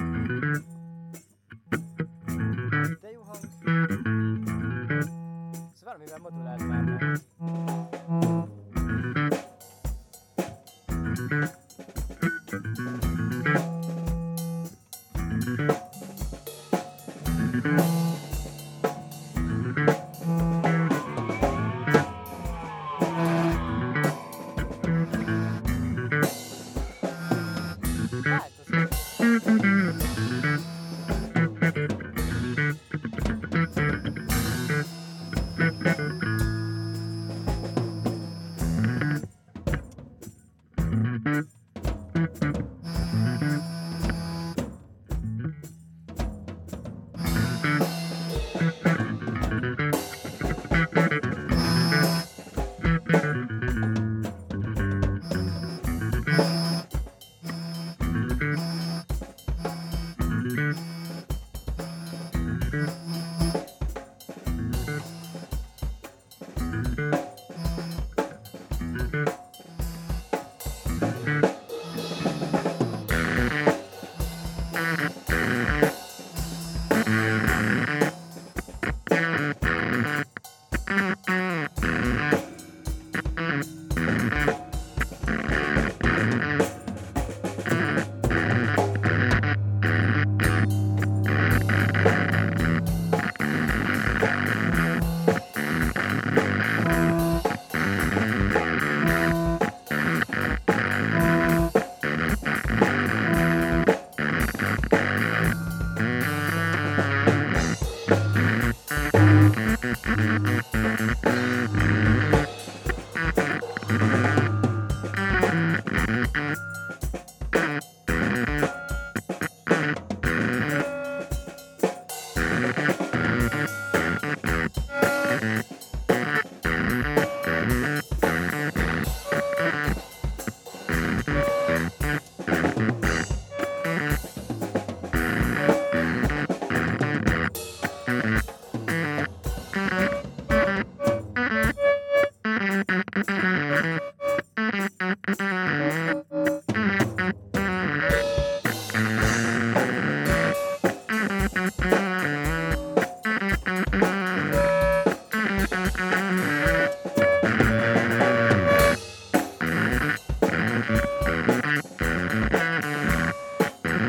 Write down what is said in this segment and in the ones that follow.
Mm-hmm. mm-hmm. Mm-hmm.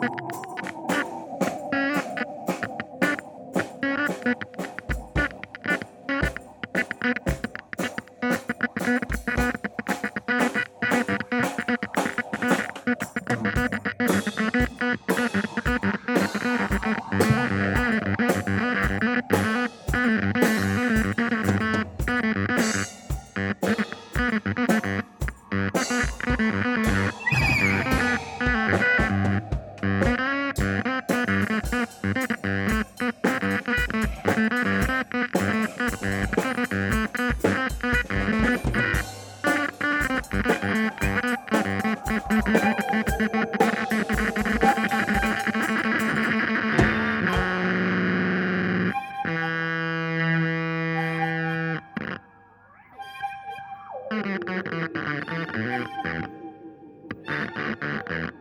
Mm-hmm. Mm-hmm.